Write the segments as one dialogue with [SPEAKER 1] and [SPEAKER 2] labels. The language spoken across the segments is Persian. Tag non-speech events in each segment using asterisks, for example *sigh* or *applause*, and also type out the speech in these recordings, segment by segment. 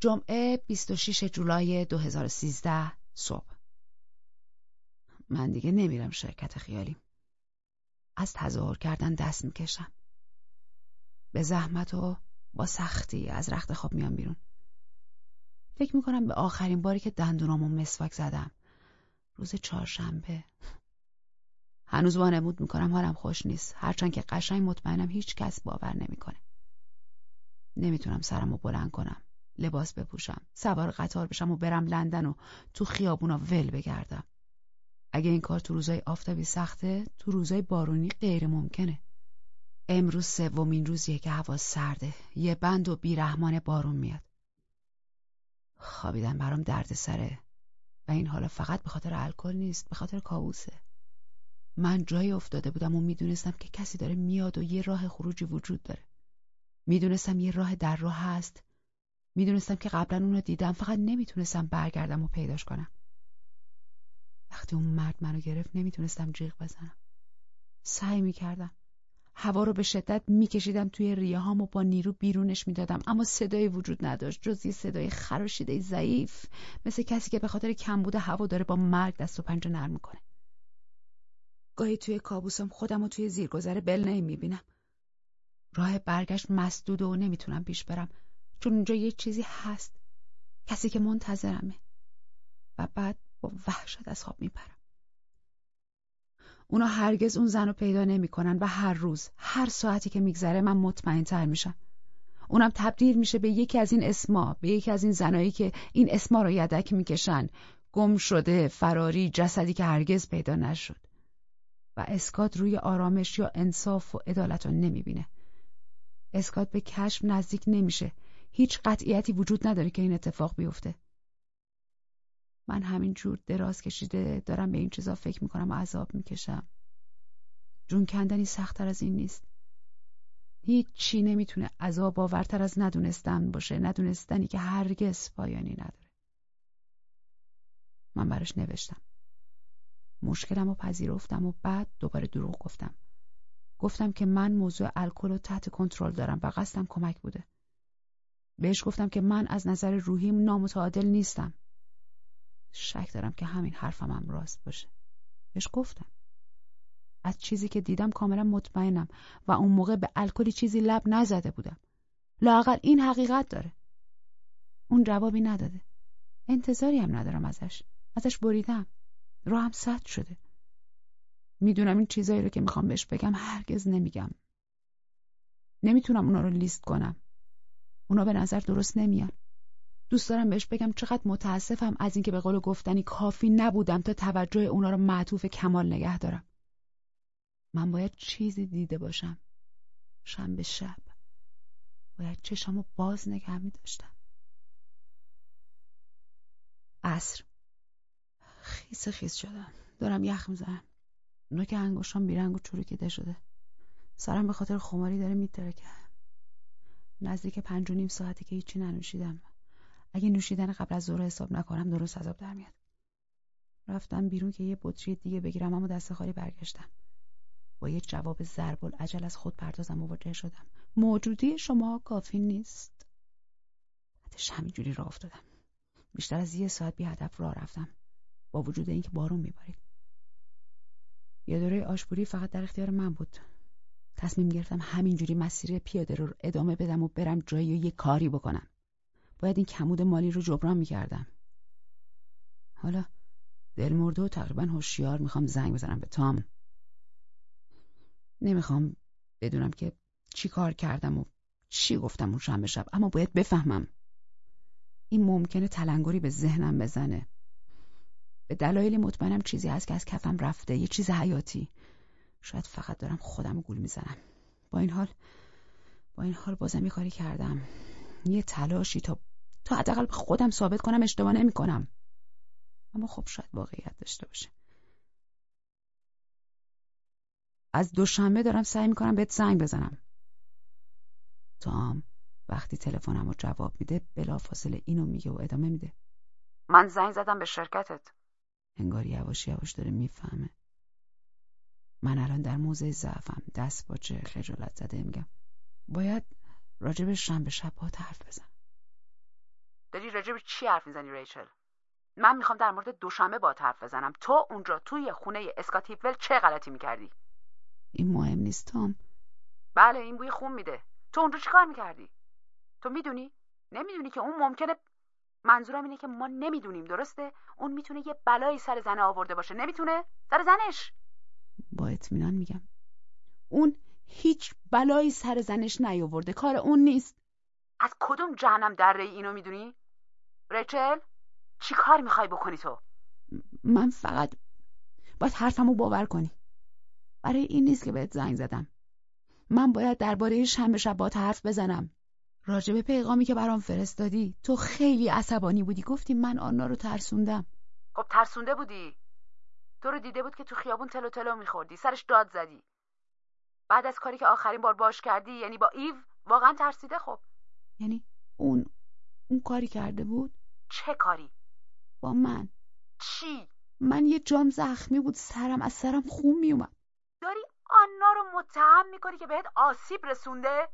[SPEAKER 1] جمعه 26 جولای 2013 صبح. من دیگه نمیرم شرکت خیالی. از تظاهر کردن دست می‌کشم. به زحمت و با سختی از رخت خواب میام بیرون. فکر می‌کنم به آخرین باری که دندونامو مسواک زدم. روز چهارشنبه. هنوز وانمود می‌کنم حالم خوش نیست. هرچند که قشنگ مطمئنم هیچ کس باور نمی‌کنه. نمی‌تونم سرمو بلند کنم. لباس بپوشم سوار قطار بشم و برم لندن و تو خیابونا ول بگردم. اگه این کار تو روزای آفتابی سخته تو روزای بارونی غیر ممکنه. امروز سومین روزیه که هوا سرده یه بند و بیرحمان بارون میاد. خوابیدن برام درد سره. و این حالا فقط به خاطر الکل نیست به خاطر کابوسه. من جایی افتاده بودم و می‌دونستم که کسی داره میاد و یه راه خروجی وجود داره. می‌دونستم یه راه در راه هست. می‌دونستم که قبلا اونو دیدم فقط نمی‌تونستم برگردم و پیداش کنم. وقتی اون مرد منو گرفت نمی‌تونستم جیغ بزنم. سعی می‌کردم. هوا رو به شدت میکشیدم توی ریه هام و با نیرو بیرونش می‌دادم. اما صدایی وجود نداشت جز یه صدای خراشیده ضعیف. مثل کسی که به خاطر کمبود هوا داره با مرگ دست و پنجه نرم می‌کنه. گاهی توی کابوسم خودم رو توی زیرگذر بل می‌بینم راه برگشت مسدود و نمی‌تونم پیش برم. چون اونجا یه چیزی هست. کسی که منتظرمه. و بعد با وحشت از خواب میپرم. اونا هرگز اون زن رو پیدا نمی‌کنن و هر روز هر ساعتی که میگذره من مطمئن تر میشم. اونم تبدیل میشه به یکی از این اسما به یکی از این زنایی که این اسما رو یدک می‌کشن. گم شده فراری جسدی که هرگز پیدا نشد. و اسکات روی آرامش یا انصاف و عدالت رو نمی‌بینه. اسکات به کشف نزدیک نمیشه. هیچ قطعیتی وجود نداره که این اتفاق بیفته. من همین جور دراز کشیده دارم به این چیزا فکر می‌کنم و عذاب می‌کشم. جون کندنی سختتر از این نیست. هیچ چی نمی‌تونه عذاب آورتر از ندونستن باشه ندونستنی که هرگز پایانی نداره. من براش نوشتم. مشکلم رو پذیرفتم و بعد دوباره دروغ گفتم. گفتم که من موضوع الکل رو تحت کنترل دارم و قصدم کمک بوده. بهش گفتم که من از نظر روحیم نامتعادل نیستم. شک دارم که همین حرفم هم راست باشه. بهش گفتم. از چیزی که دیدم کاملا مطمئنم و اون موقع به الکلی چیزی لب نزده بودم. لاقل این حقیقت داره. اون جوابی نداده. انتظاری هم ندارم ازش. ازش بریدم. راهم سد شده. می‌دونم این چیزایی رو که می‌خوام بهش بگم هرگز نمیگم. نمی‌تونم اونا رو لیست کنم. اونا به نظر درست نمیان. دوست دارم بهش بگم چقدر متاسفم از اینکه به قول گفتنی کافی نبودم تا توجه اونا رو معطوف کمال نگه دارم. من باید چیزی دیده باشم. شنبه شب. باید چشمو باز نگه می داشتم عصر. خیس خیس شدم. دارم یخ می‌زنم. نوک انگشتام بیرنگ و چروکیده شده. سرم به خاطر خماری داره میترکه. نزدیک پنج و نیم ساعتی که هیچی ننوشیدم. اگه نوشیدن قبل از ظهر حساب نکنم درست عذاب در میاد. رفتم بیرون که یه بطری دیگه بگیرم اما دست خالی برگشتم. با یه جواب ضرب العجل از خود پردازم مواجه شدم. موجودی شما کافی نیست. بعدش همینجوری راه افتادم. بیشتر از یه ساعت بی هدف راه رفتم. با وجود اینکه بارون میبارید. یه دوره آشپوری فقط در اختیار من بود. تصمیم گرفتم همینجوری مسیر پیاده رو ادامه بدم و برم جایی و یه کاری بکنم. باید این کمود مالی رو جبران می‌کردم. حالا دلمرده و تقریبا هوشیار می‌خوام زنگ بزنم به تام. نمی‌خوام بدونم که چی کار کردم و چی گفتم اون شنبه شب اما باید بفهمم. این ممکنه تلنگری به ذهنم بزنه. به دلایل مطمئنم چیزی هست که از کفم رفته یه چیز حیاتی. شاید فقط دارم خودم گول می‌زنم. با این حال با این حال بازم یه کاری کردم. یه تلاشی تا تا حداقل به خودم ثابت کنم اشتباه نمی کنم. اما خب شاید واقعیت داشته باشه. از دوشنبه دارم سعی می‌کنم بهت زنگ بزنم. تام وقتی تلفنم رو جواب میده بلافاصله اینو میگه و ادامه میده. من زنگ زدم به شرکتت. انگار یواش یواش داره می‌فهمه. من الان در موضع ضعفم. دست با چه خجالت زده میگم. باید راجب شنبه شب ها حرف بزنم. داری راجع به چی حرف می‌زنی ریچل؟ من می‌خوام در مورد دوشنبه با حرف بزنم. تو اونجا توی خونه اسکات هیپول چه غلطی می‌کردی؟ این مهم نیست تام. بله این بوی خون میده. تو اونجا چیکار می‌کردی؟ تو می‌دونی؟ نمی‌دونی که اون ممکنه منظورم اینه که ما نمی‌دونیم درسته؟ اون می‌تونه یه بلایی سر زنه آورده باشه. نمی‌تونه؟ سر زنش! با اطمینان میگم. اون هیچ بلایی سر زنش نیاورده. کار اون نیست. از کدوم جهنم دره اینو می‌دونی؟ ریچل چی کار می‌خوای بکنی تو؟ من فقط باید حرفمو باور کنی. برای این نیست که بهت زنگ زدم. من باید درباره شنبه شب با حرف بزنم. راجب پیغامی که برام فرستادی تو خیلی عصبانی بودی. گفتی من آنا رو ترسوندم. خب ترسونده بودی. تو رو دیده بود که تو خیابون تلو تلو میخوردی. سرش داد زدی. بعد از کاری که آخرین بار باش کردی یعنی با ایو واقعا ترسیده خب. یعنی اون اون کاری کرده بود؟ چه کاری؟ با من. چی؟ من یه جام زخمی بود سرم از سرم خون میومد. داری آنا رو متهم می‌کنی که بهت آسیب رسونده؟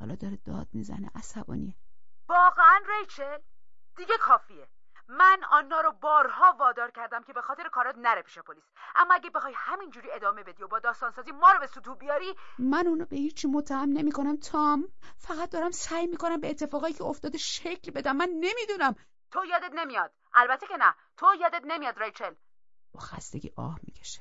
[SPEAKER 1] حالا داره داد می‌زنه عصبانیه. واقعا ریچل دیگه کافیه. من آنا رو بارها وادار کردم که به خاطر کارات نره پیش پلیس. اما اگه بخوای همینجوری ادامه بدی و با داستانسازی ما رو به سطوح بیاری من اونو به هیچی متهم نمی‌کنم تام. فقط دارم سعی می‌کنم به اتفاقایی که افتاده شکل بدم. من نمی‌دونم. تو یادت نمیاد. البته که نه. تو یادت نمیاد ریچل. با خستگی آه می‌کشه.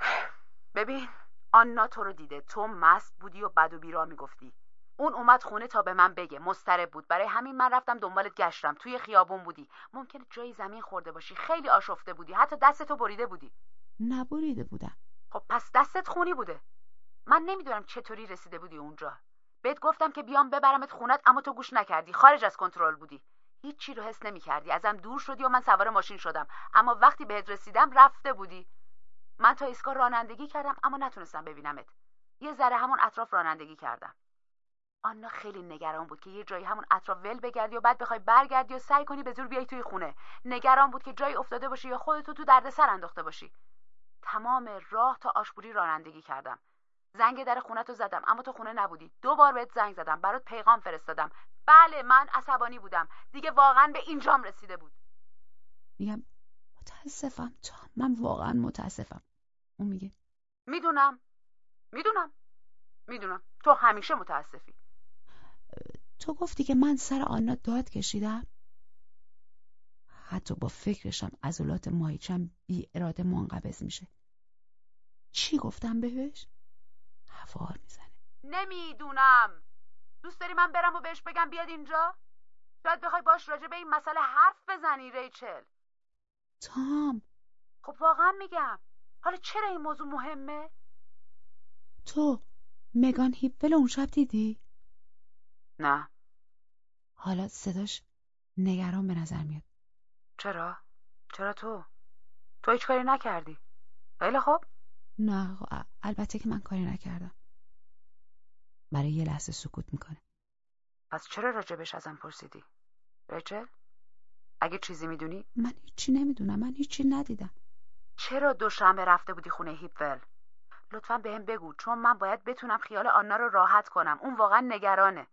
[SPEAKER 1] *sighs* ببین آنا تو رو دیده. تو مست بودی و بد و بیرا می‌گفتی. اون اومد خونه تا به من بگه. مضطرب بود. برای همین من رفتم دنبالت گشتم. توی خیابون بودی. ممکنه جایی زمین خورده باشی. خیلی آشفته بودی. حتی دستتو بریده بودی. نبریده بودم. خب پس دستت خونی بوده. من نمی‌دونم چطوری رسیده بودی اونجا. بهت گفتم که بیام ببرمت خونت اما تو گوش نکردی. خارج از کنترل بودی. هیچی رو حس نمی‌کردی. ازم دور شدی و من سوار ماشین شدم. اما وقتی بهت رسیدم رفته بودی. من تا ایستگاه رانندگی کردم اما نتونستم ببینمت. یه ذره همون اطراف رانندگی کردم. آنا خیلی نگران بود که یه جایی همون اطراف ول بگردی و بعد بخوای برگردی و سعی کنی به زور بیای توی خونه. نگران بود که جایی افتاده باشی یا خودتو تو دردسر انداخته باشی. تمام راه تا آشپوری رانندگی کردم. زنگ در خونه تو زدم اما تو خونه نبودی. دو بار بهت زنگ زدم برات پیغام فرستادم. بله من عصبانی بودم. دیگه واقعا به اینجام رسیده بود. میگم متاسفم تا من واقعا متاسفم. اون میگه می‌دونم. می‌دونم. می‌دونم. تو همیشه متاسفی. تو گفتی که من سر آنا داد کشیدم حتی با فکرشم عضلات ماهیچم بی اراده منقبض میشه چی گفتم بهش؟ هوار می‌زنه نمی‌دونم دوست داری من برم و بهش بگم بیاد اینجا؟ شاید بخوای باش راجع به این مسئله حرف بزنی ریچل تام خب واقعا میگم حالا چرا این موضوع مهمه؟ تو مگان هیپل اون شب دیدی؟ نه حالا صداش نگران به نظر میاد چرا؟ چرا تو؟ تو هیچ کاری نکردی خیلی خوب؟ نه البته که من کاری نکردم برای یه لحظه سکوت می‌کنه پس چرا راجبش ازم پرسیدی؟ ریچل؟ اگه چیزی می‌دونی؟ من هیچی نمی‌دونم من هیچی ندیدم چرا دوشنبه رفته بودی خونه هیپول؟ لطفا بهم بگو چون من باید بتونم خیال آنا رو راحت کنم اون واقعا نگرانه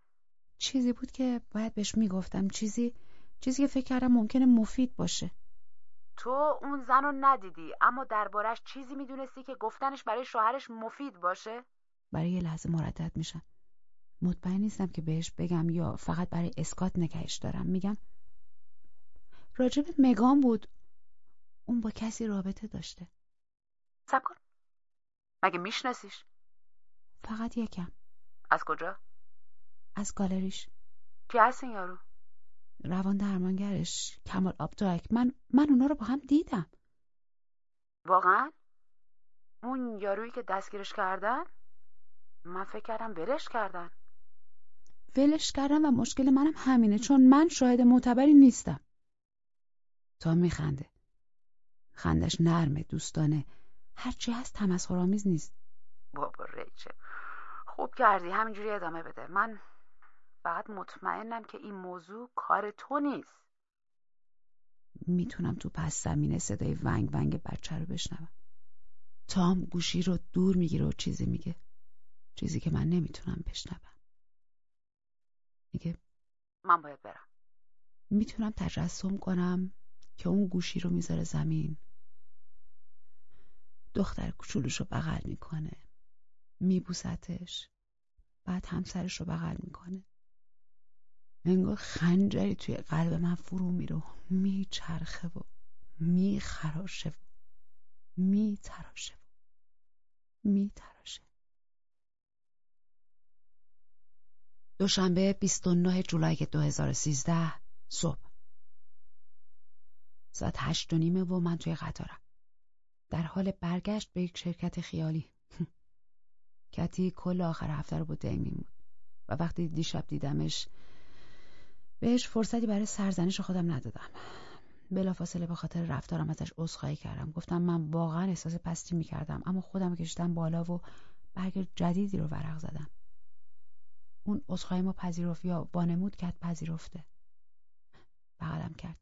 [SPEAKER 1] چیزی بود که باید بهش می‌گفتم. چیزی چیزی که فکر کردم ممکنه مفید باشه. تو اون زن رو ندیدی اما دربارش چیزی می‌دونستی که گفتنش برای شوهرش مفید باشه؟ برای یه لحظه مردد میشم. مطمئن نیستم که بهش بگم یا فقط برای اسکات نگهش دارم. میگم راجب مگان بود. اون با کسی رابطه داشته. سب کن. مگه میشناسیش؟ فقط یکم. از کجا؟ از گالریش. کی هست این یارو؟ روان درمانگرش کمال آبتاک من من اونا رو با هم دیدم. واقعا؟ اون یارویی که دستگیرش کردن؟ من فکر کردم ولش کردن. ولش کردم و مشکل منم همینه چون من شاهد معتبری نیستم. تا میخنده. خندش نرمه دوستانه. هرچی هست تمسخرآمیز نیست. بابا ریچه خوب کردی. همینجوری ادامه بده. من فقط مطمئنم که این موضوع کار تو نیست. می‌تونم تو پس زمینه صدای ونگ ونگ بچه رو بشنوم. تام گوشی رو دور می‌گیره و چیزی میگه. چیزی که من نمی‌تونم بشنوم. میگه من باید برم. می‌تونم تجسم کنم که اون گوشی رو می‌ذاره زمین. دختر کوچولوش رو بغل می‌کنه. میبوستش. بعد همسرش رو بغل می‌کنه. انگار خنجری توی قلب من فرو میره میچرخه و میخراشه و میتراشه و میتراشه. دوشنبه 29 جولای 2013 صبح. ساعت هشت و نیمه و من توی قطارم. در حال برگشت به یک شرکت خیالی. *laughs* کتی کل آخر هفته رو با دیمین بود و وقتی دیشب دیدمش بهش فرصتی برای سرزنش خودم ندادم. بلافاصله به خاطر رفتارم ازش عذرخواهی کردم. گفتم من واقعا احساس پستی می‌کردم اما خودم کشیدم بالا و برگ جدیدی رو ورق زدم. اون عذرخواهی ما پذیرفت یا وانمود کرد پذیرفته. بغلم کرد.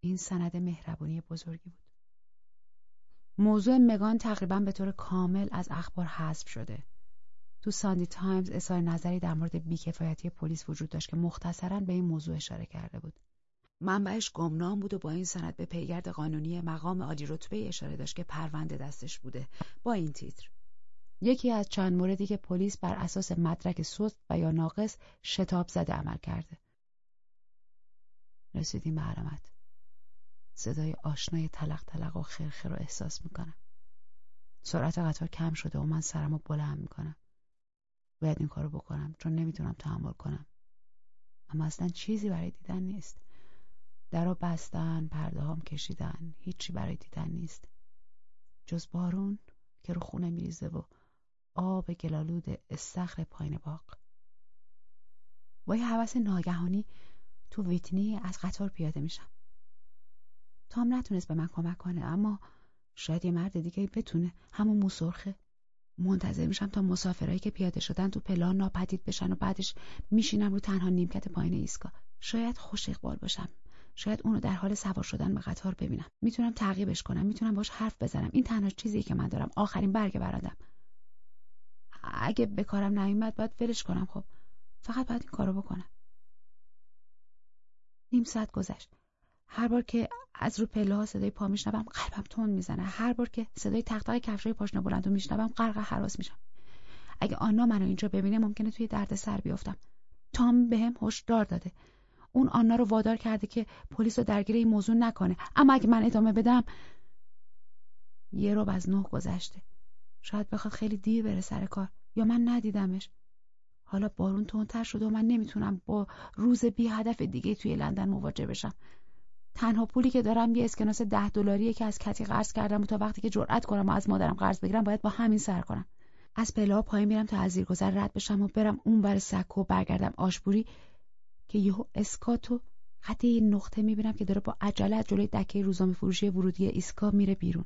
[SPEAKER 1] این سند مهربونی بزرگی بود. موضوع مگان تقریبا به طور کامل از اخبار حذف شده. تو ساندی تایمز اظهار نظری در مورد بی‌کفایتی پلیس وجود داشت که مختصرا به این موضوع اشاره کرده بود. منبعش گمنام بود و با این سند به پیگرد قانونی مقام عالی رتبه اشاره داشت که پرونده دستش بوده با این تیتر. یکی از چند موردی که پلیس بر اساس مدرک سست و یا ناقص شتاب زده عمل کرده. رسیدیم به علامت. صدای آشنای تلق تلق و خرخر رو احساس می‌کنم. سرعت قطار کم شده و من سرم رو بلند می‌کنم. باید این کارو بکنم چون نمی‌تونم تحمل کنم. اما اصلا چیزی برای دیدن نیست. درو بستن پرده هم کشیدن هیچی برای دیدن نیست. جز بارون که رو خونه میریزه و آب گلالود استخر پایین باغ. با یه حوث ناگهانی تو ویتنی از قطار پیاده میشم. تام نتونست به من کمک کنه اما شاید یه مرد دیگه بتونه. همون موسرخه. منتظر میشم تا مسافرایی که پیاده شدن تو پلان ناپدید بشن و بعدش میشینم رو تنها نیمکت پایین ایستگاه. شاید خوش اقبال باشم. شاید اونو در حال سوار شدن به قطار ببینم. می‌تونم تعقیبش کنم. می‌تونم باش حرف بزنم. این تنها چیزی که من دارم. آخرین برگ برندم اگه به کارم نیومد باید ولش کنم خب. فقط باید این کارو بکنم. نیم ساعت گذشت. هر بار که از رو پله ها صدای پا میشنوم قلبم تون می‌زنه. هر بار که صدای تق کفشای پاشنه بلند رو میشنوم غرق حراس میشم. اگه آنا منو اینجا ببینه ممکنه توی درد سر بیافتم. تام بهم هشدار داده. اون آنا رو وادار کرده که پلیس رو درگیر این موضوع نکنه. اما اگه من ادامه بدم یه روب از نه گذشته. شاید بخواد خیلی دیر بره سر کار. یا من ندیدمش. حالا بارون تندتر شده و من نمی‌تونم با روز بی هدف دیگه توی لندن مواجه بشم. تنها پولی که دارم یه اسکناس ده دلاریه که از کتی قرض کردم و تا وقتی که جرأت کنم و از مادرم قرض بگیرم باید با همین سر کنم. از پله پایین میرم تا از زیرگذر رد بشم و برم اون بر سکو و برگردم آشبوری که یهو اسکاتو خط یه نقطه می‌بینم که داره با عجله از جلوی دکه روزنامه فروشی ورودی ایسکا میره بیرون.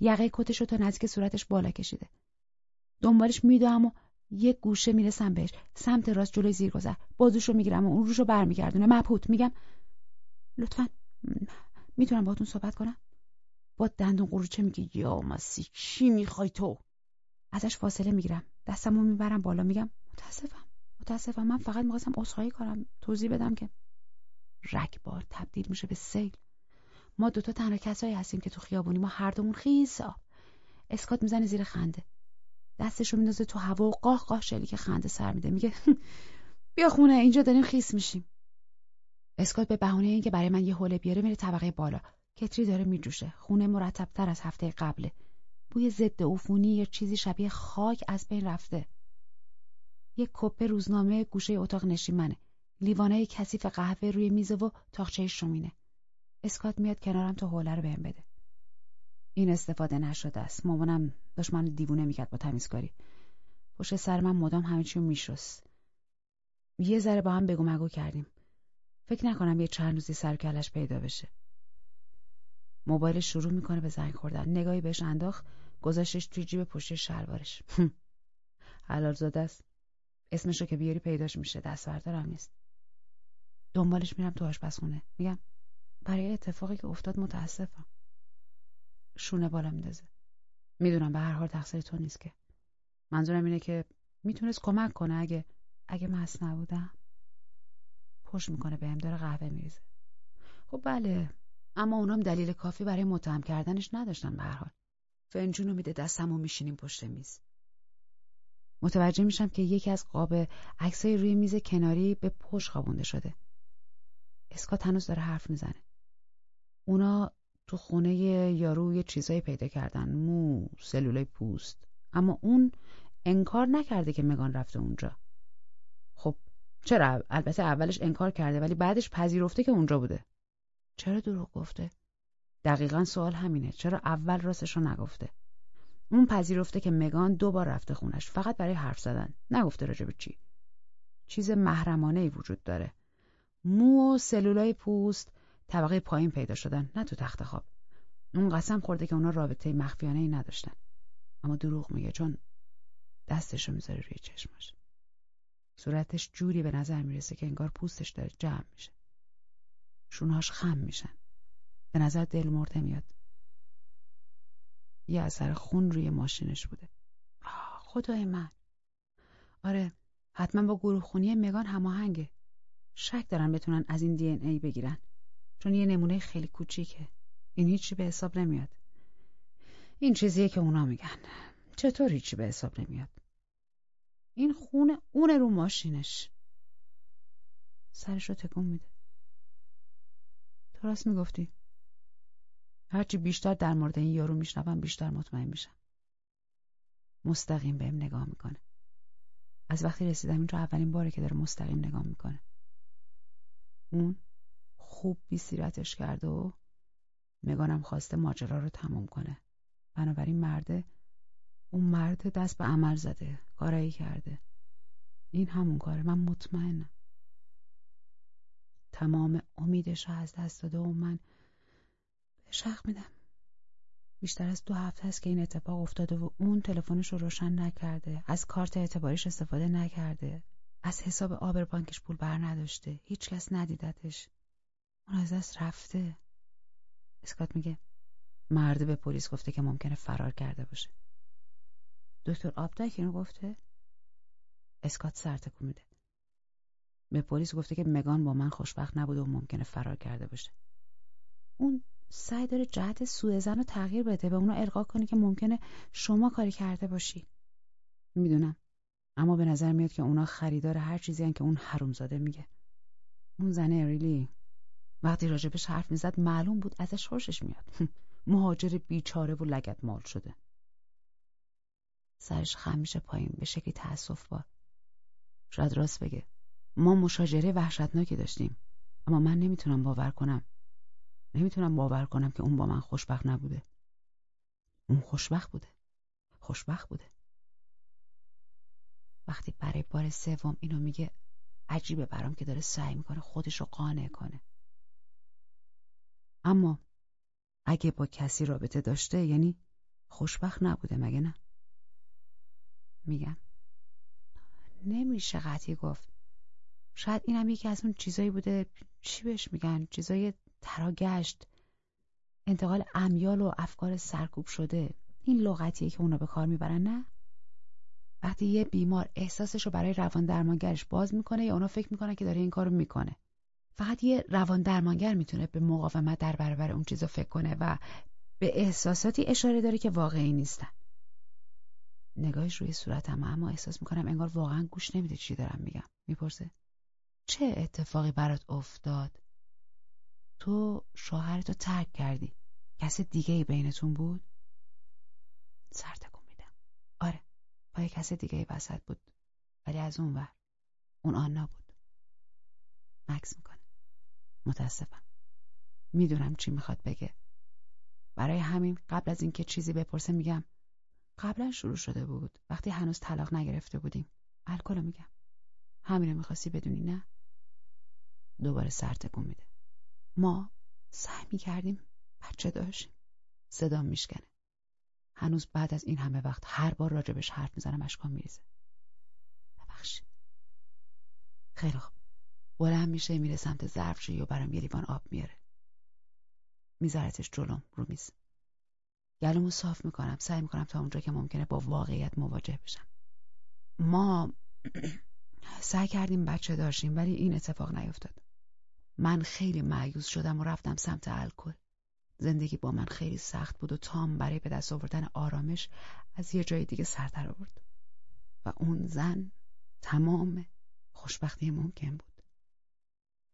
[SPEAKER 1] یقه کتش رو تا نزدیک صورتش بالا کشیده. دنبالش میدوام و یه گوشه می‌رسم بهش. سمت راست جلوی زیرگذر. بازوش رو می‌گیرم و اون روش رو برمیگردونه. مبهوت. میگم لطفا می‌تونم باتون صحبت کنم؟ با دندون قروچه میگه یا مسی چی می‌خوای تو؟ ازش فاصله می‌گیرم. دستمو می‌برم بالا میگم متاسفم متاسفم. من فقط می‌خواستم عذرخواهی کنم. توضیح بدم که رگبار تبدیل میشه به سیل. ما دوتا تنها کسایی هستیم که تو خیابونی. ما هر دومون آب اسکات می‌زنه زیر خنده. دستشو میندازه تو هوا و قاه قاه که خنده سر میده. میگه *laughs* بیا خونه اینجا داریم خیس میشیم. اسکات به بهونه اینکه برای من یه حوله بیاره میره طبقه بالا. کتری داره میجوشه. خونه مرتبتر از هفته قبله. بوی ضد عفونی یا چیزی شبیه خاک از بین رفته. یک کپه روزنامه گوشه اتاق نشیمنه لیوانه کثیف قهوه روی میز و تاخچه شومینه. اسکات میاد کنارم تا حوله رو بهم بده. این استفاده نشده است. مامانم داشت من دیوونه می‌کرد با تمیزکاری. پشت سر من مدام همه چیو میشست. یه ذره با هم بگو مگو کردیم. فکر نکنم یه چند روزی سر کلش پیدا بشه. موبایل شروع می‌کنه به زنگ خوردن. نگاهی بهش انداخت گذاشتش توی جیب پشت شلوارش. *laughs* حلال زاده است. اسمشو که بیاری پیداش میشه. دست بردارم نیست. دنبالش میرم تو آشپزخونه. میگم برای اتفاقی که افتاد متاسفم. شونه بالا میندازه. می‌دونم به هر حال تقصیر تو نیست که. منظورم اینه که می‌تونست کمک کنه اگه اگه مس نبودم. پشت می‌کنه بهم داره قهوه میریزه. خب بله اما اونام دلیل کافی برای متهم کردنش نداشتن به هر حال. فنجون رو میده دستم و میشینیم پشت میز. متوجه میشم که یکی از قاب عکسای روی میز کناری به پشت خوابونده شده. اسکات هنوز داره حرف می‌زنه. اونا تو خونه یارو یه چیزایی پیدا کردن مو سلولای پوست. اما اون انکار نکرده که مگان رفته اونجا. خب چرا؟ البته اولش انکار کرده ولی بعدش پذیرفته که اونجا بوده. چرا دروغ گفته؟ دقیقا سوال همینه. چرا اول راستش رو نگفته؟ اون پذیرفته که مگان دو بار رفته خونش فقط برای حرف زدن. نگفته راجب چی؟ چیز محرمانه ای وجود داره. مو و سلولای پوست طبقه پایین پیدا شدن نه تو تخت خواب. اون قسم خورده که اونا رابطه مخفیانه ای نداشتن. اما دروغ میگه چون دستشو می‌ذاره روی چشمش صورتش جوری به نظر می‌رسه که انگار پوستش داره جمع میشه. شونهاش خم میشن. به نظر دل مرده میاد. یه اثر خون روی ماشینش بوده. خدای من. آره حتما با گروه خونی مگان هماهنگه. شک دارن بتونن از این دی ای بگیرن. چون یه نمونه خیلی کوچیکه. این هیچی به حساب نمیاد. این چیزیه که اونا میگن. چطور هیچی به حساب نمیاد؟ این خون اون رو ماشینش. سرش رو تکون میده. تو راست می‌گفتی. هرچی بیشتر در مورد این یارو میشنوم بیشتر مطمئن میشم. مستقیم بهم نگاه می‌کنه. از وقتی رسیدم اینجا اولین باره که داره مستقیم نگاه می‌کنه. اون خوب بیسیرتش کرده و مگانم خواسته ماجرا رو تموم کنه. بنابراین مرده اون مرد دست به عمل زده کارایی کرده. این همون کاره. من مطمئنم. تمام امیدش رو از دست داده و من شخ میدم. بیشتر از دو هفته است که این اتفاق افتاده و اون تلفنش رو روشن نکرده. از کارت اعتباریش استفاده نکرده. از حساب آبر بانکش پول بر نداشته. هیچکس ندیدتش. اون از دست رفته. اسکات میگه مرد به پلیس گفته که ممکنه فرار کرده باشه. دکتر آبدک اینو گفته اسکات سر تکون میده. به پلیس گفته که مگان با من خوشبخت نبوده و ممکنه فرار کرده باشه. اون سعی داره جهت سوء زن رو تغییر بده به اونو القا کنی که ممکنه شما کاری کرده باشی. می‌دونم. اما به نظر میاد که اونا خریدار هر چیزی که اون حرومزاده میگه. اون زنه اریلی وقتی راجبش حرف می‌زد معلوم بود ازش خوشش میاد. *laughs* مهاجر بیچاره و لگت مال شده. سرش خم میشه پایین به شکلی تأسف با شاید راست بگه. ما مشاجره وحشتناکی داشتیم. اما من نمی‌تونم باور کنم. نمی‌تونم باور کنم که اون با من خوشبخت نبوده. اون خوشبخت بوده. خوشبخت بوده. وقتی برای بار سوم اینو میگه عجیبه برام که داره سعی می‌کنه خودش رو قانع کنه. اما اگه با کسی رابطه داشته یعنی خوشبخت نبوده مگه نه؟ میگم نمیشه قطعی گفت. شاید اینم یکی از اون چیزایی بوده چی بهش میگن؟ چیزای تراگشت. انتقال امیال و افکار سرکوب شده. این لغتیه که اونا به کار می‌برن نه؟ وقتی یه بیمار احساسش رو برای روان درمانگرش باز می‌کنه یا اونا فکر می‌کنن که داره این کارو می‌کنه. فقط یه روان درمانگر می‌تونه به مقاومت در برابر اون چیزا فکر کنه و به احساساتی اشاره داره که واقعی نیستن. نگاهش روی صورتم اما احساس می‌کنم انگار واقعا گوش نمیده چی دارم میگم. می‌پرسه چه اتفاقی برات افتاد؟ تو شوهرتو ترک کردی. کس دیگه ای بینتون بود؟ سر تکون میدم. آره پای کس دیگه ای وسط بود ولی از اون ور. اون آنا بود. مکس می‌کنه. متاسفم. می‌دونم چی می‌خواد بگه. برای همین قبل از اینکه چیزی بپرسه میگم قبلا شروع شده بود. وقتی هنوز طلاق نگرفته بودیم. الکل میگم. همینو می‌خواستی بدونی نه؟ دوباره سر تکون میده. ما سعی می‌کردیم بچه داشتیم. صدا میشکنه. هنوز بعد از این همه وقت هر بار راجبش حرف می‌زنم اشکام میریزه. ببخشید. خیلی خوب. بلند میشه میره سمت ظرفشویی و برام یه لیوان آب میاره. میذارتش جلوم رو میز. گلومو صاف می‌کنم سعی می‌کنم تا اونجا که ممکنه با واقعیت مواجه بشم ما *clears throat* سعی کردیم بچه داشتیم ولی این اتفاق نیفتاد من خیلی معیوز شدم و رفتم سمت الکل. زندگی با من خیلی سخت بود و تام برای به دست آوردن آرامش از یه جای دیگه سر در آورد. و اون زن تمام خوشبختی ممکن بود.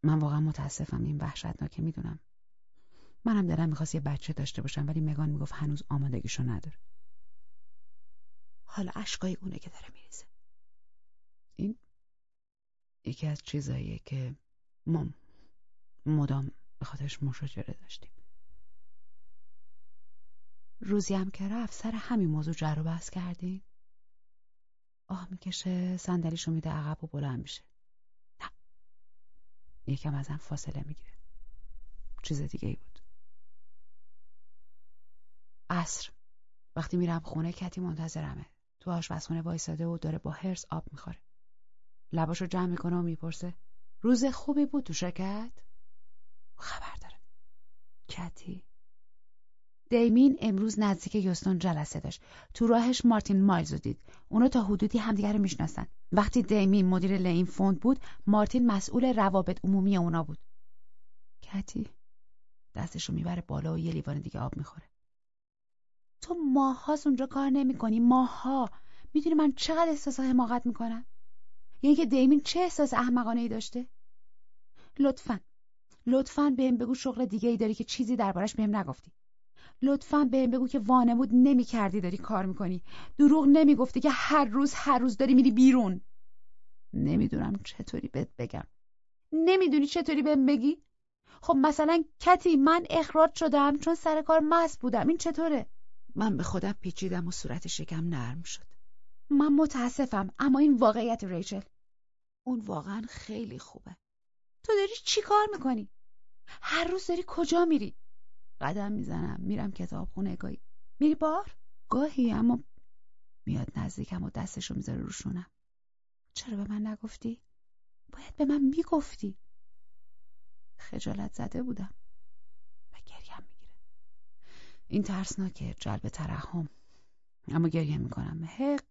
[SPEAKER 1] من واقعا متاسفم این وحشتناکه می‌دونم. منم دلم می‌خواست یه بچه داشته باشم ولی مگان می‌گفت هنوز آمادگیشو نداره. حالا اشکای اونه که داره میریزه. این یکی از چیزاییه که ما مدام به خاطرش مشاجره داشتیم. روزی هم که رفت سر همین موضوع جر و بحث کردیم. آه می‌کشه صندلیشو میده عقب و بلند میشه نه یکم ازم فاصله می‌گیره چیز دیگه ای بود عصر وقتی میرم خونه کتی منتظرمه تو آشپزخونه وایساده و داره با هرس آب می‌خوره لباشو جمع می‌کنه و می‌پرسه روز خوبی بود تو شرکت خبر داره کتی دیمین امروز نزدیک یوستون جلسه داشت. تو راهش مارتین مایلز رو دید. اونا تا حدودی همدیگر رو می‌شناسن. وقتی دیمین مدیر لین فوند بود، مارتین مسئول روابط عمومی اونا بود. کتی دستشو می‌بره بالا و یه لیوان دیگه آب می‌خوره. تو ماهاست اونجا کار نمی‌کنی. ماها می‌دونی من چقدر احساس حماقت می‌کنم؟ یعنی که دیمین چه احساس احمقانه ای داشته؟ لطفا. لطفا بهم بگو شغل دیگه ای داری که چیزی دربارش بهم نگفتی. لطفا بهم بگو که وانمود نمی کردی داری کار می‌کنی. دروغ نمی‌گفتی که هر روز هر روز داری میری بیرون. نمی‌دونم چطوری بهت بگم. نمی‌دونی چطوری بهم بگی؟ خب مثلا کتی من اخراج شدم چون سر کار مست بودم. این چطوره؟ من به خودم پیچیدم و صورت شکم نرم شد. من متاسفم اما این واقعیت ریچل. اون واقعا خیلی خوبه. تو داری چی کار می‌کنی؟ هر روز داری کجا میری؟ قدم می‌زنم میرم کتابخونه گاهی. میری بار؟ گاهی اما میاد نزدیکم و دستشو می‌ذاره روشونم چرا به من نگفتی؟ باید به من می‌گفتی. خجالت زده بودم. این ترسناکه جلب ترحم. اما گریه می‌کنم. حق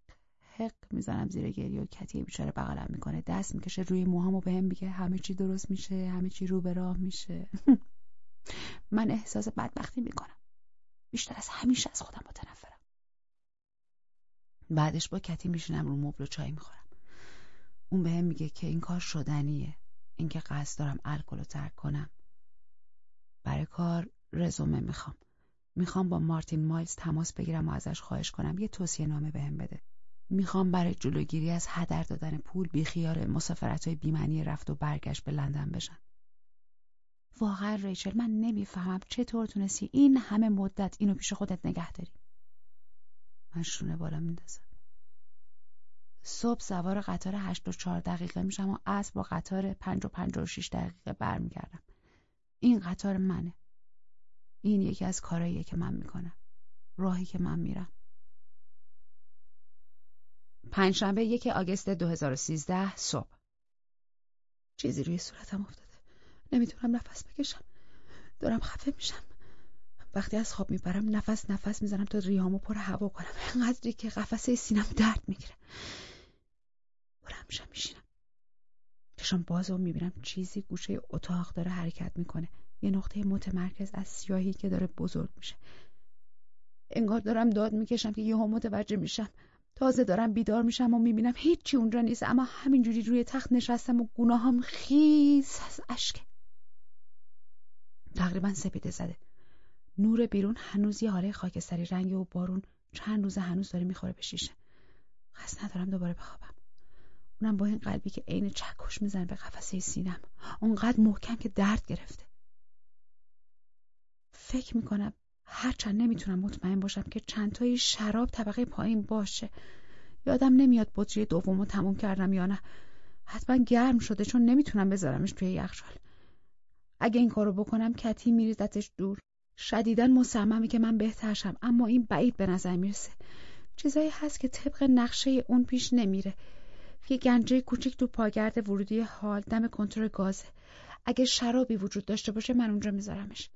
[SPEAKER 1] حق می‌زنم زیر گریه و کتی بیچاره بغلم می‌کنه. دست می‌کشه روی موهامو بهم میگه. همه چی درست میشه همه چی رو به راه میشه. *laughs* من احساس بدبختی می‌کنم. بیشتر از همیشه از خودم متنفرم. بعدش با کتی میشینم رو مبل و چای می‌خورم. اون بهم میگه که این کار شدنیه. اینکه قصد دارم الکل رو ترک کنم. برای کار رزومه می‌خوام. می‌خوام با مارتین مایلز تماس بگیرم و ازش خواهش کنم یه توصیه نامه بهم بده. می‌خوام برای جلوگیری از هدر دادن پول بیخیار مسافرت های بیمنی رفت و برگشت به لندن بشن. واقعا ریچل من نمی‌فهمم چطور تونستی این همه مدت اینو پیش خودت نگه داری. من شونه بالا میندازم صبح سوار قطار هشت و چهار دقیقه میشم و عصر با قطار پنج و پنج و شیش دقیقه برمیگردم. این قطار منه. این یکی از کارهاییه که من می‌کنم. راهی که من میرم. پنجشنبه یک آگست 2013 صبح. چیزی روی صورتم افتاد نمی‌تونم نفس بکشم. دارم خفه میشم. وقتی از خواب می‌برم نفس نفس می‌زنم تا ریامو پر هوا کنم. انقدری که قفسه سینم درد می‌گیره. بلند میشم میشینم. چشم باز و می‌بینم. چیزی گوشه اتاق داره حرکت می‌کنه. یه نقطه متمرکز از سیاهی که داره بزرگ میشه. انگار دارم داد می‌کشم که یهو متوجه میشم. تازه دارم بیدار میشم و می‌بینم هیچی اونجا نیست اما همینجوری روی تخت نشستم و گناهام خیس از اشکه تقریبا سپیده زده. نور بیرون هنوز یه حاله خاکستری رنگ و بارون چند روزه هنوز داره می‌خوره به شیشه. قصد ندارم دوباره بخوابم. اونم با این قلبی که عین چکش می‌زنه به قفسه سینم. اونقدر محکم که درد گرفته. فکر می‌کنم هرچند نمی‌تونم مطمئن باشم که چندتایی شراب طبقه پایین باشه. یادم نمیاد بطری دومو تموم کردم یا نه. حتما گرم شده چون نمی‌تونم بذارمش توی یخچال. اگه این کارو بکنم کتی میریزتش دور. شدیدا مصممه که من بهترشم اما این بعید به نظر می‌رسه. چیزایی هست که طبق نقشه اون پیش نمیره. یه گنجه کوچیک تو پاگرد ورودی حال دم کنترل گازه. اگه شرابی وجود داشته باشه من اونجا میذارمش.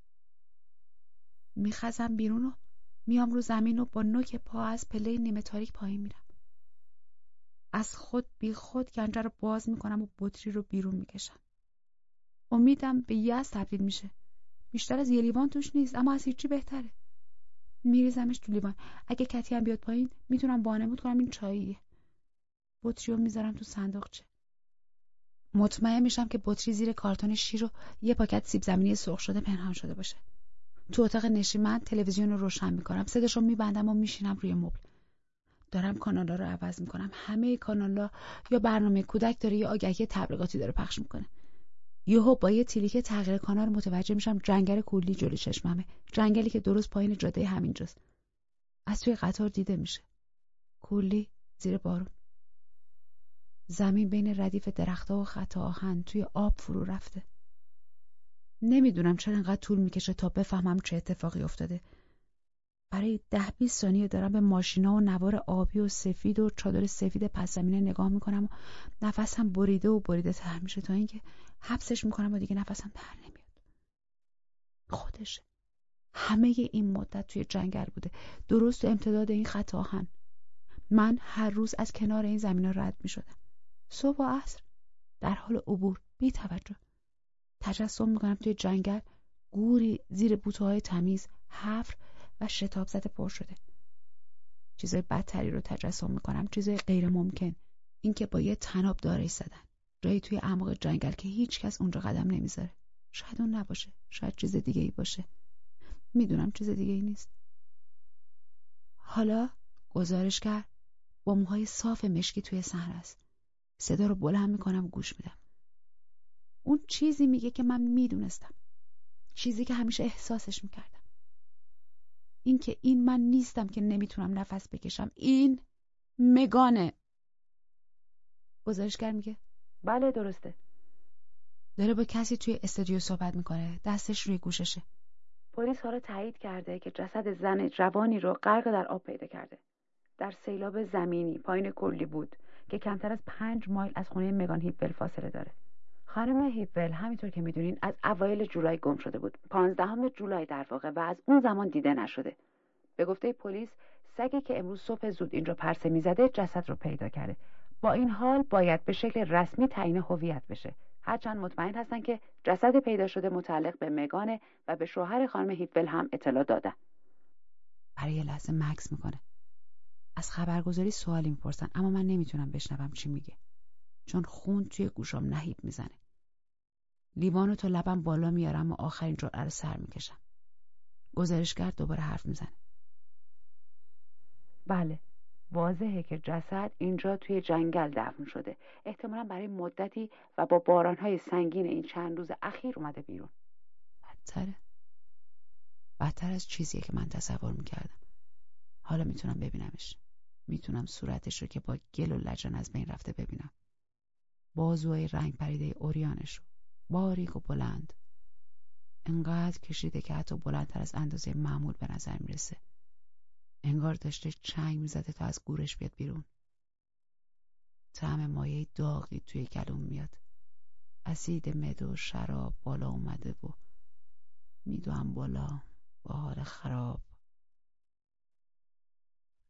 [SPEAKER 1] میخزم بیرون و میام رو زمین و با نوک پا از پله نیمه تاریک پایین میرم. از خود بی خود گنجه رو باز می‌کنم و بطری رو بیرون می‌کشم. امیدم به یه تبدیل میشه. بیشتر از یه لیوان توش نیست اما از هیچی بهتره. میریزمش تو لیوان. اگه کتی هم بیاد پایین می‌تونم وانمود کنم این چاییه. بطری رو می‌ذارم تو صندوقچه. مطمئن میشم که بطری زیر کارتون شیر و یه پاکت سیب زمینی سرخ شده پنهان شده باشه. تو اتاق نشیمن تلویزیون رو روشن می‌کنم. صداش رو میبندم و میشینم روی مبل. دارم کانالا رو عوض می‌کنم. همه کانالا یا برنامه کودک داره یا آگهی تبلیغاتی داره پخش می‌کنه. یهو با یه تیلیک تغییر کانال متوجه میشم جنگل کلی جلوی چشممه. جنگلی که درست پایین جاده همینجاست از توی قطار دیده میشه. کلی زیر بارون. زمین بین ردیف درختها و خط آهن توی آب فرو رفته. نمی‌دونم چرا انقدر طول می‌کشه تا بفهمم چه اتفاقی افتاده. برای ده بیست ثانیه دارم به ماشینا و نوار آبی و سفید و چادر سفید پس زمینه نگاه می‌کنم و نفسم بریده و بریده تر میشه تا اینکه حبسش می‌کنم و دیگه نفسم در نمیاد. خودشه همه این مدت توی جنگل بوده. درست تو امتداد این خط آهن. من هر روز از کنار این زمین رد می‌شدم. صبح و عصر در حال عبور بی توجه تجسم می‌کنم توی جنگل گوری زیر بوته تمیز حفر و شتاب زده پر شده. چیزای بدتری رو تجسم می‌کنم چیزای غیر ممکن اینکه با یه تناب داره ایستادن. جایی توی اعماق جنگل که هیچ کس اونجا قدم نمی‌ذاره. شاید اون نباشه. شاید چیز دیگه ای باشه. می‌دونم چیز دیگه ای نیست. حالا گزارشگر با موهای صاف مشکی توی صحنه است. صدا رو بلند می‌کنم و گوش میدم. اون چیزی میگه که من می‌دونستم. چیزی که همیشه احساسش می‌کردم. اینکه این من نیستم که نمی‌تونم نفس بکشم. این مگانه. گزارشگر میگه. بله درسته. داره با کسی توی استودیو صحبت می‌کنه. دستش روی گوششه. پلیس ها رو تایید کرده که جسد زن جوانی رو غرق در آب پیدا کرده. در سیلاب زمینی پایین کلی بود که کمتر از پنج مایل از خونه مگان هیپول فاصله داره. خانم هیپول همینطور که می‌دونین از اوایل جولای گم شده بود. پانزدهم جولای در واقع و از اون زمان دیده نشده. به گفته پلیس سگی که امروز صبح زود اینجا پرسه می‌زده جسد رو پیدا کرده. با این حال باید به شکل رسمی تعیین هویت بشه. هرچند مطمئن هستن که جسد پیدا شده متعلق به مگانه و به شوهر خانم هیپول هم اطلاع دادن. برای یه لحظه مکس می‌کنه. از خبرگزاری سوالی می‌پرسن اما من نمی‌تونم بشنوم چی میگه. چون خون توی گوشام نهیب می‌زنه. لیوانو تا لبم بالا میارم و آخرین جرعه رو سر می‌کشم. گزارشگر دوباره حرف می‌زنه. بله واضحه که جسد اینجا توی جنگل دفن شده. احتمالا برای مدتی و با بارانهای سنگین این چند روز اخیر اومده بیرون. بدتره بدتر از چیزیه که من تصور می‌کردم. حالا می‌تونم ببینمش. می‌تونم صورتش رو که با گل و لجن از بین رفته ببینم. بازوهای رنگ پریده اوریانش رو. باریک و بلند. انقدر کشیده که حتی بلندتر از اندازه معمول به نظر می‌رسه. انگار داشته چنگ می‌زده تا از گورش بیاد بیرون. طعم مایه داغی توی گلوم میاد. اسید مد و شراب بالا اومده و میدوم بالا با حال خراب.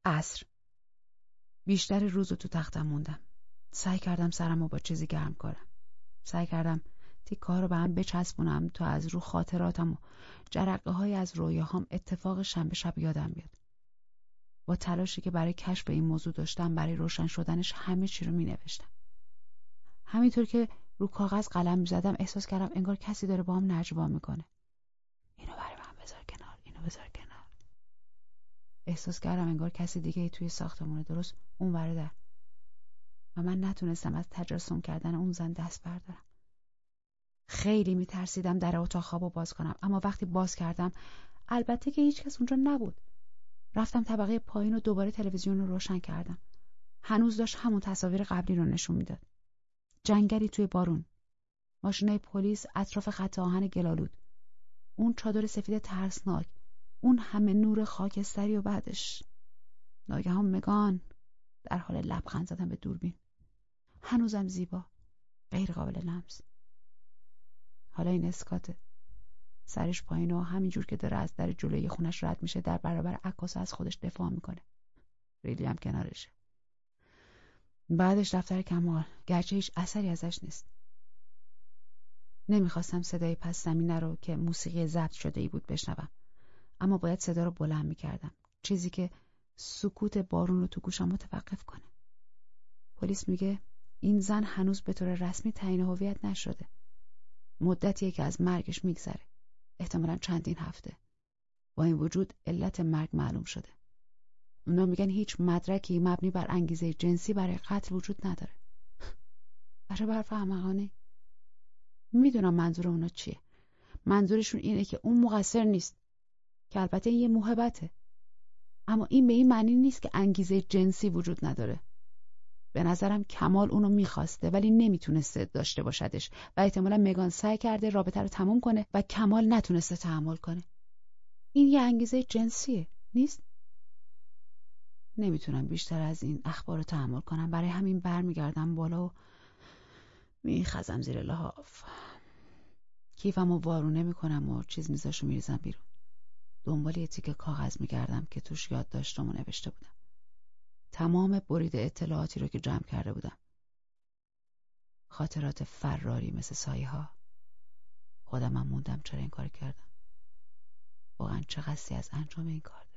[SPEAKER 1] عصر. بیشتر روز تو تختم موندم. سعی کردم سرم رو با چیزی گرم کنم. سعی کردم تیکار رو به هم بچسبونم تا از رو خاطراتم و جرقه های از رویاهام اتفاق شنبه شب یادم بیاد با تلاشی که برای کشف این موضوع داشتم برای روشن شدنش همه چی رو می نوشتم. همینطور که رو کاغذ قلم می زدم احساس کردم انگار کسی داره با هم نجوا می‌کنه. اینو برای من بذار کنار، اینو بذار کنار. احساس کردم انگار کسی دیگه ای توی ساختمونه درست اون در. و من نتونستم از تجسم کردن اون زن دست بردارم. خیلی میترسیدم در اتاق خواب باز کنم اما وقتی باز کردم البته که هیچ کس اونجا نبود رفتم طبقه پایین و دوباره تلویزیون رو روشن کردم. هنوز داشت همون تصاویر قبلی رو نشون می‌داد. جنگلی توی بارون. ماشینای پلیس اطراف خط آهن گلالود. اون چادر سفید ترسناک. اون همه نور خاکستری و بعدش ناگهان مگان در حال لبخند زدن به دوربین. هنوزم زیبا. غیر قابل لمس. حالا این اسکاته. سرش پایین و همینجور که داره از در جلوی خونش رد میشه در برابر عکاس از خودش دفاع می‌کنه ریلی هم کنارشه بعدش دفتر کمال گرچه هیچ اثری ازش نیست نمی‌خواستم صدای پس زمینه رو که موسیقی ضبط شده ای بود بشنوم. اما باید صدا رو بلند می‌کردم. چیزی که سکوت بارون رو تو گوشم متوقف کنه. پلیس میگه این زن هنوز به طور رسمی تعیین هویت نشده. مدتیه که از مرگش میگذره. احتمالا چندین هفته. با این وجود علت مرگ معلوم شده. اونا میگن هیچ مدرکی مبنی بر انگیزه جنسی برای قتل وجود نداره. برای برف احمقانه می‌دونم منظور اونا چیه. منظورشون اینه که اون مقصر نیست. که البته یه موهبته. اما این به این معنی نیست که انگیزه جنسی وجود نداره. به نظرم کمال اونو می‌خواسته ولی نمی‌تونسته داشته باشدش. و احتمالا مگان سعی کرده رابطه رو تموم کنه و کمال نتونسته تحمل کنه. این یه انگیزه جنسیه نیست؟ نمی‌تونم بیشتر از این اخبار رو تحمل کنم. برای همین برمیگردم بالا و میخزم زیر لحاف. کیفم و وارونه می‌کنم و چیز میزاشو میریزم بیرون. دنبال یه تیکه کاغذ میگردم که توش یاد داشتم و نوشته بودم. تمام برید اطلاعاتی رو که جمع کرده بودم. خاطرات فراری مثل سایه ها خودم هم موندم چرا این کار کردم. واقعا چه قصی از انجام این کار؟